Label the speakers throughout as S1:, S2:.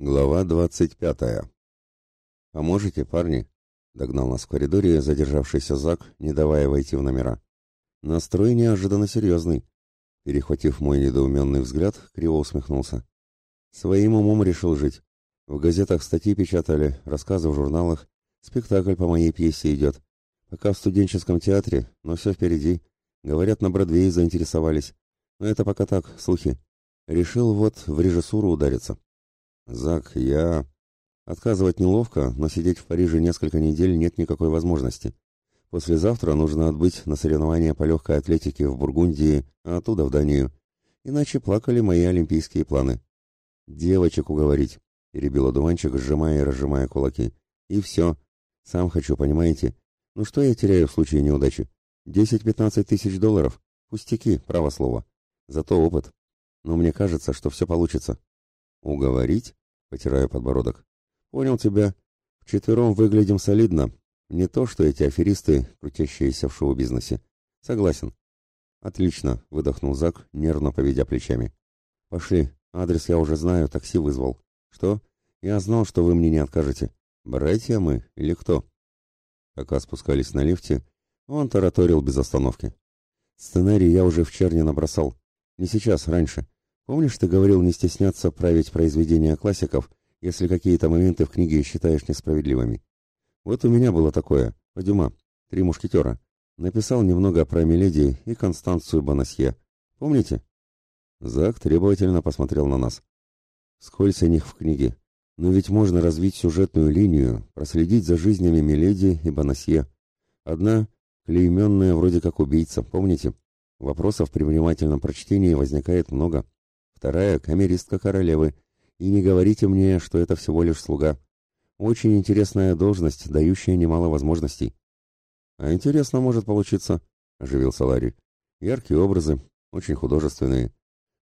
S1: Глава двадцать пятая. «Поможете, парни?» — догнал нас в коридоре задержавшийся Зак, не давая войти в номера. Настрой неожиданно серьезный. Перехватив мой недоуменный взгляд, криво усмехнулся. Своим умом решил жить. В газетах статьи печатали, рассказы в журналах, спектакль по моей пьесе идет. Пока в студенческом театре, но все впереди. Говорят, на Бродвее заинтересовались. Но это пока так, слухи. Решил вот в режиссуру удариться. Зак, я... Отказывать неловко, но сидеть в Париже несколько недель нет никакой возможности. Послезавтра нужно отбыть на соревнования по легкой атлетике в Бургундии, а оттуда в Данию. Иначе плакали мои олимпийские планы. «Девочек уговорить», — перебил одуванчик, сжимая и разжимая кулаки. «И все. Сам хочу, понимаете? Ну что я теряю в случае неудачи? Десять-пятнадцать тысяч долларов? Пустяки, право слово. Зато опыт. Но мне кажется, что все получится». «Уговорить?» — потираю подбородок. «Понял тебя. Вчетвером выглядим солидно. Не то, что эти аферисты, крутящиеся в шоу-бизнесе. Согласен». «Отлично», — выдохнул Зак, нервно поведя плечами. «Пошли. Адрес я уже знаю, такси вызвал». «Что? Я знал, что вы мне не откажете. Братья мы или кто?» Пока спускались на лифте, он тараторил без остановки. «Сценарий я уже в черне набросал. Не сейчас, раньше. Помнишь, ты говорил не стесняться править произведения классиков, если какие-то моменты в книге считаешь несправедливыми? Вот у меня было такое, по Дюма, «Три мушкетера». Написал немного про Миледи и Констанцию Бонасье. Помните? Зак требовательно посмотрел на нас. Сколько них в книге. Но ведь можно развить сюжетную линию, проследить за жизнями Миледи и Бонасье. Одна, клейменная вроде как убийца, помните? Вопросов при внимательном прочтении возникает много вторая — камеристка королевы. И не говорите мне, что это всего лишь слуга. Очень интересная должность, дающая немало возможностей. — А интересно может получиться, — оживился Ларри. — Яркие образы, очень художественные.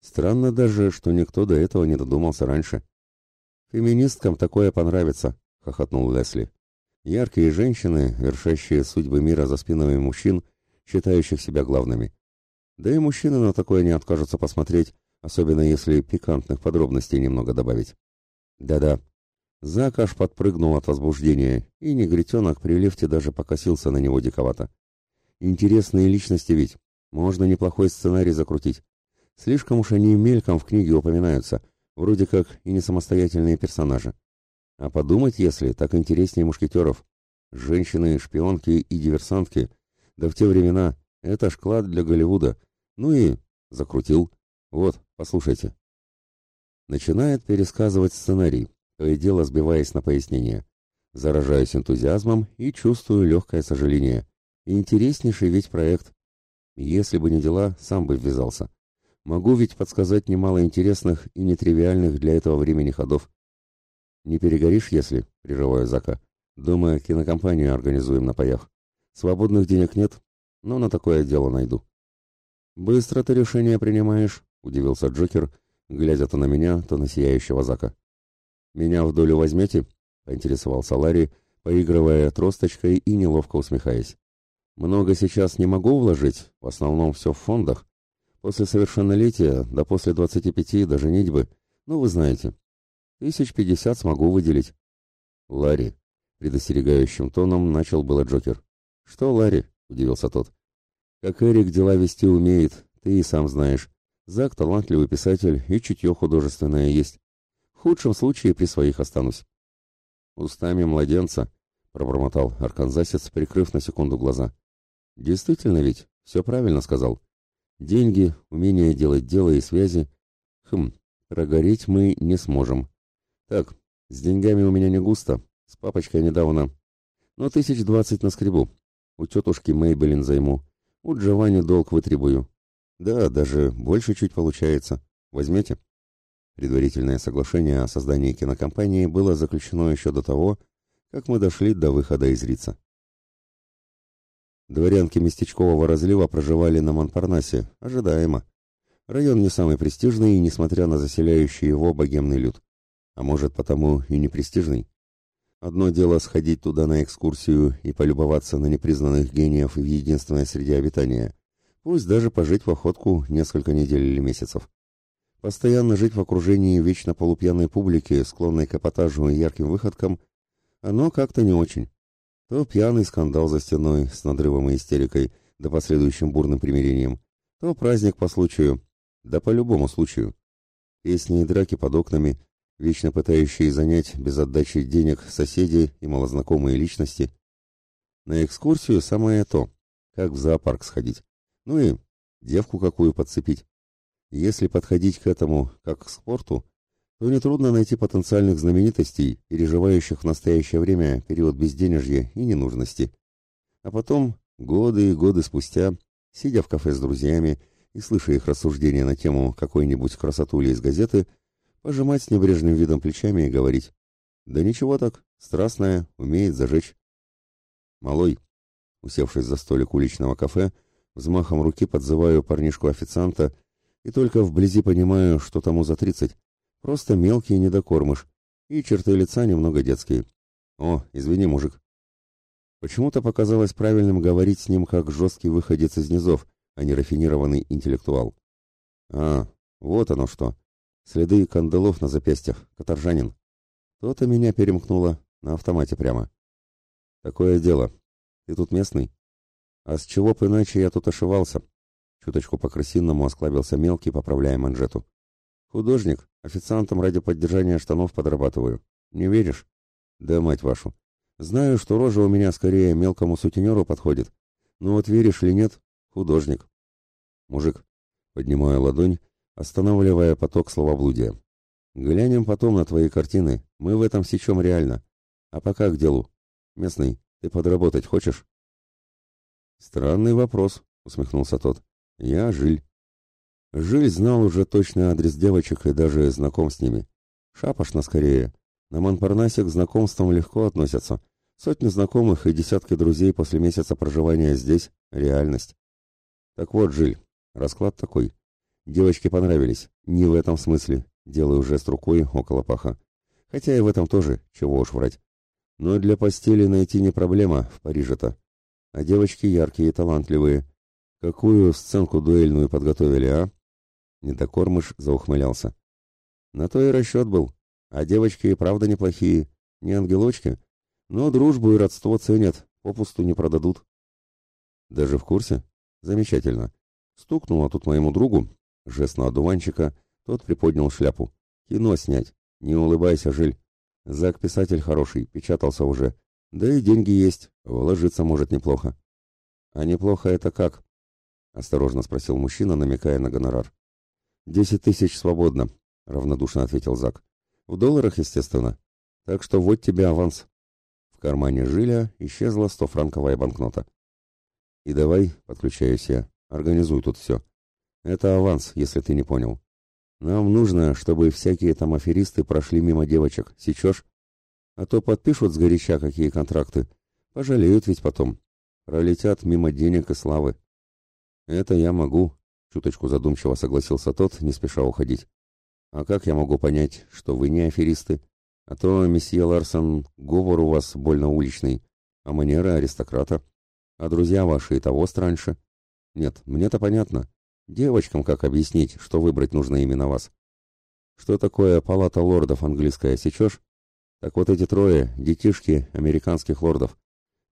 S1: Странно даже, что никто до этого не додумался раньше. — Феминисткам такое понравится, — хохотнул Лесли. Яркие женщины, вершащие судьбы мира за спинами мужчин, считающих себя главными. Да и мужчины на такое не откажутся посмотреть, особенно если пикантных подробностей немного добавить. Да-да. Зак аж подпрыгнул от возбуждения, и негритенок при лифте даже покосился на него диковато. Интересные личности ведь. Можно неплохой сценарий закрутить. Слишком уж они мельком в книге упоминаются, вроде как и не самостоятельные персонажи. А подумать, если, так интереснее мушкетеров. Женщины, шпионки и диверсантки. Да в те времена это ж клад для Голливуда. Ну и закрутил. Вот, послушайте. Начинает пересказывать сценарий, то и дело сбиваясь на пояснение. Заражаюсь энтузиазмом и чувствую легкое сожаление. Интереснейший ведь проект. Если бы не дела, сам бы ввязался. Могу ведь подсказать немало интересных и нетривиальных для этого времени ходов. Не перегоришь, если, прерываю Зака. Думаю, кинокомпанию организуем на паях. Свободных денег нет, но на такое дело найду. Быстро ты решение принимаешь, — удивился Джокер, глядя то на меня, то на сияющего Зака. «Меня в долю возьмете?» — поинтересовался Ларри, поигрывая тросточкой и неловко усмехаясь. «Много сейчас не могу вложить, в основном все в фондах. После совершеннолетия, да после двадцати пяти до женитьбы, ну, вы знаете. Тысяч пятьдесят смогу выделить». «Ларри», — предостерегающим тоном начал было Джокер. «Что, Ларри?» — удивился тот. «Как Эрик дела вести умеет, ты и сам знаешь. Зак талантливый писатель и чутье художественное есть. В худшем случае при своих останусь. Устами младенца, пробормотал арканзасец, прикрыв на секунду глаза. Действительно ведь, все правильно сказал. Деньги, умение делать дело и связи. Хм, прогореть мы не сможем. Так, с деньгами у меня не густо, с папочкой недавно. Но тысяч двадцать на скребу. У тетушки Мейбелин займу. У Джованни долг вытребую. Да, даже больше чуть получается. Возьмете? Предварительное соглашение о создании кинокомпании было заключено еще до того, как мы дошли до выхода из Рица. Дворянки местечкового разлива проживали на Монпарнасе, ожидаемо. Район не самый престижный, несмотря на заселяющий его богемный люд. А может, потому и не престижный? Одно дело сходить туда на экскурсию и полюбоваться на непризнанных гениев в единственной среде обитания, пусть даже пожить в охотку несколько недель или месяцев. Постоянно жить в окружении вечно полупьяной публики, склонной к эпатажу и ярким выходкам, оно как-то не очень. То пьяный скандал за стеной с надрывом и истерикой, да последующим бурным примирением, то праздник по случаю, да по любому случаю. Песни и драки под окнами, вечно пытающие занять без отдачи денег соседи и малознакомые личности. На экскурсию самое то, как в зоопарк сходить. Ну и девку какую подцепить. Если подходить к этому как к спорту, то нетрудно найти потенциальных знаменитостей, переживающих в настоящее время период безденежья и ненужности. А потом, годы и годы спустя, сидя в кафе с друзьями и слыша их рассуждения на тему какой-нибудь красотули из газеты, пожимать с небрежным видом плечами и говорить «Да ничего так, страстная, умеет зажечь». «Малой», усевшись за столик уличного кафе, взмахом руки подзываю парнишку-официанта и только вблизи понимаю, что тому за тридцать. Просто мелкий недокормыш, и черты лица немного детские. О, извини, мужик. Почему-то показалось правильным говорить с ним как жесткий выходец из низов, а не рафинированный интеллектуал. А, вот оно что. Следы кандалов на запястьях, каторжанин. То-то меня перемкнуло на автомате прямо. Такое дело. Ты тут местный? А с чего б иначе я тут ошивался? Чуточку по-крысиному осклабился мелкий, поправляя манжету. Художник, официантом ради поддержания штанов подрабатываю. Не веришь? Да мать вашу. Знаю, что рожа у меня скорее мелкому сутенеру подходит. Но вот веришь или нет, художник. Мужик, поднимаю ладонь, останавливая поток словоблудия. Глянем потом на твои картины, мы в этом сечем реально. А пока к делу. Местный, ты подработать хочешь? Странный вопрос, усмехнулся тот. Я Жиль. Жиль знал уже точный адрес девочек и даже знаком с ними. Шапошно скорее. На Монпарнасе к знакомствам легко относятся. Сотни знакомых и десятки друзей после месяца проживания здесь — реальность. Так вот, Жиль, расклад такой. Девочки понравились. Не в этом смысле. Делаю жест рукой около паха. Хотя и в этом тоже, чего уж врать. Но для постели найти не проблема в Париже-то. А девочки яркие и талантливые. Какую сценку дуэльную подготовили, а? Недокормыш заухмылялся. На то и расчет был. А девочки и правда неплохие. Не ангелочки, но дружбу и родство ценят, попусту не продадут. Даже в курсе? Замечательно. Стукнула тут моему другу, жест на одуванчика, тот приподнял шляпу. Кино снять. Не улыбайся, Жиль. Зак писатель хороший, печатался уже. Да и деньги есть, вложиться может неплохо. А неплохо это как? Осторожно спросил мужчина, намекая на гонорар. «Десять тысяч свободно», — равнодушно ответил Зак. «В долларах, естественно. Так что вот тебе аванс». В кармане Жиля исчезла стофранковая банкнота. «И давай, — подключаюсь я, — организуй тут все. Это аванс, если ты не понял. Нам нужно, чтобы всякие там аферисты прошли мимо девочек. Сечешь? А то подпишут сгоряча какие контракты. Пожалеют ведь потом. Пролетят мимо денег и славы. «Это я могу», — чуточку задумчиво согласился тот, не спеша уходить. «А как я могу понять, что вы не аферисты? А то, месье Ларсон, говор у вас больно уличный, а манера аристократа. А друзья ваши и того страньше. Нет, мне-то понятно. Девочкам как объяснить, что выбрать нужно именно вас? Что такое палата лордов английская, сечешь? Так вот эти трое — детишки американских лордов.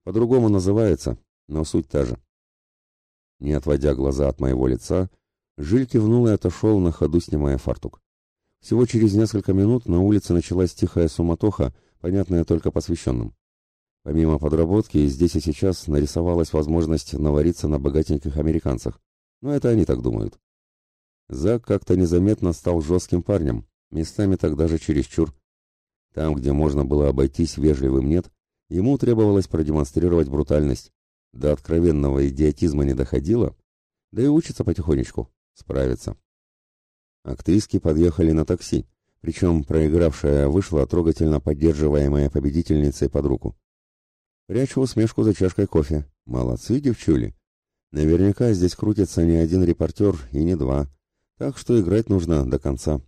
S1: По-другому называется, но суть та же. Не отводя глаза от моего лица, Жиль кивнул и отошел на ходу, снимая фартук. Всего через несколько минут на улице началась тихая суматоха, понятная только посвященным. Помимо подработки, здесь и сейчас нарисовалась возможность навариться на богатеньких американцах. Но это они так думают. Зак как-то незаметно стал жестким парнем, местами так даже чересчур. Там, где можно было обойтись вежливым «нет», ему требовалось продемонстрировать брутальность. До откровенного идиотизма не доходило, да и учится потихонечку, справится. Актриски подъехали на такси, причем проигравшая вышла трогательно поддерживаемая победительницей под руку. Прячу усмешку за чашкой кофе. Молодцы, девчули. Наверняка здесь крутится не один репортер и не два, так что играть нужно до конца.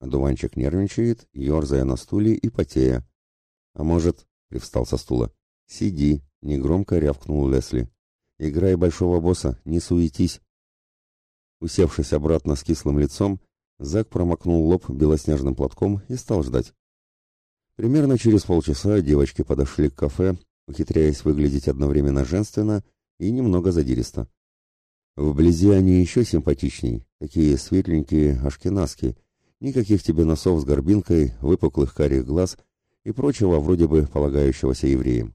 S1: Одуванчик нервничает, ерзая на стуле и потея. А может, привстал со стула, сиди, Негромко рявкнул Лесли. «Играй большого босса, не суетись!» Усевшись обратно с кислым лицом, Зак промокнул лоб белоснежным платком и стал ждать. Примерно через полчаса девочки подошли к кафе, ухитряясь выглядеть одновременно женственно и немного задиристо. Вблизи они еще симпатичней, такие светленькие ашкенаски, никаких тебе носов с горбинкой, выпуклых карих глаз и прочего вроде бы полагающегося евреям.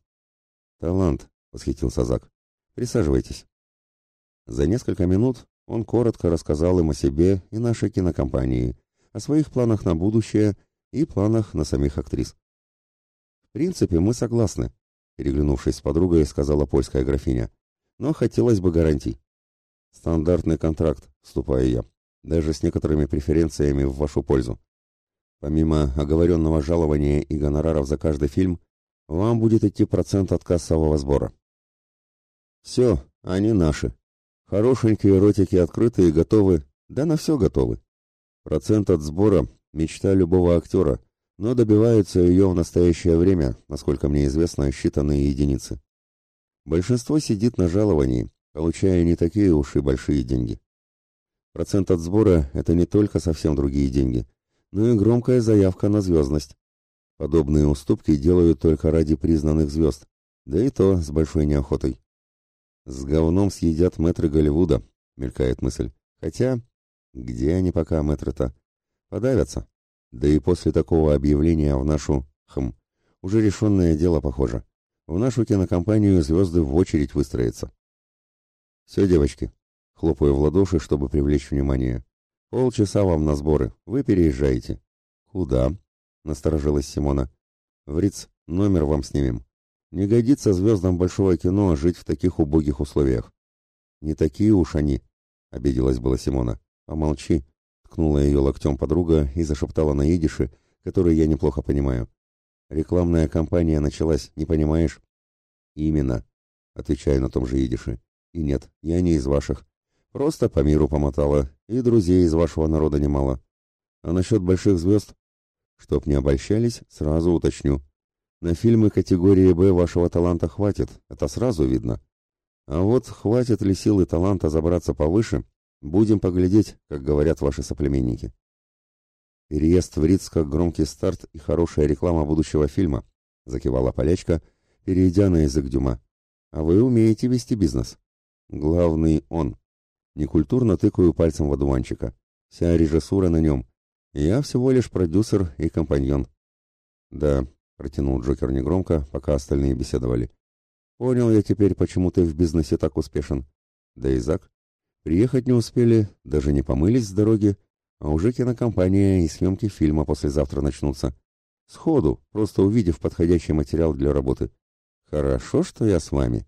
S1: «Талант», — восхитился Зак. «Присаживайтесь». За несколько минут он коротко рассказал им о себе и нашей кинокомпании, о своих планах на будущее и планах на самих актрис. «В принципе, мы согласны», — переглянувшись с подругой, сказала польская графиня. «Но хотелось бы гарантий». «Стандартный контракт», — вступаю я, даже с некоторыми преференциями в вашу пользу. Помимо оговоренного жалования и гонораров за каждый фильм, вам будет идти процент от кассового сбора. Все, они наши. Хорошенькие ротики открыты и готовы, да на все готовы. Процент от сбора Мечта любого актера, но добиваются ее в настоящее время, насколько мне известно, считанные единицы. Большинство сидит на жаловании, получая не такие уж и большие деньги. Процент от сбора – это не только совсем другие деньги, но и громкая заявка на звездность. Подобные уступки делают только ради признанных звезд, да и то с большой неохотой. «С говном съедят мэтры Голливуда», — мелькает мысль. «Хотя, где они пока, мэтры-то? Подавятся. Да и после такого объявления в нашу, хм, уже решенное дело похоже. В нашу кинокомпанию звезды в очередь выстроятся. Все, девочки, хлопаю в ладоши, чтобы привлечь внимание. Полчаса вам на сборы, вы переезжаете. Куда? Насторожилась Симона. В номер вам снимем. Не годится звездам большого кино жить в таких убогих условиях. Не такие уж они, обиделась была Симона. Помолчи, Ткнула ее локтем подруга и зашептала на идише, который я неплохо понимаю. «Рекламная кампания началась, не понимаешь?» «Именно», — отвечаю на том же идише. «И нет, я не из ваших. Просто по миру помотала, и друзей из вашего народа немало. А насчет больших звезд? Чтоб не обольщались, сразу уточню. На фильмы категории «Б» вашего таланта хватит, это сразу видно. А вот хватит ли силы таланта забраться повыше, Будем поглядеть, как говорят ваши соплеменники. Переезд в Риц как громкий старт и хорошая реклама будущего фильма, закивала полячка, перейдя на язык Дюма. А вы умеете вести бизнес. Главный он. Некультурно тыкаю пальцем в одуванчика. Вся режиссура на нем. Я всего лишь продюсер и компаньон. Да, протянул Джокер негромко, пока остальные беседовали. Понял я теперь, почему ты в бизнесе так успешен. Да и Зак. Приехать не успели, даже не помылись с дороги, а уже кинокомпания и съемки фильма послезавтра начнутся. Сходу, просто увидев подходящий материал для работы. Хорошо, что я с вами.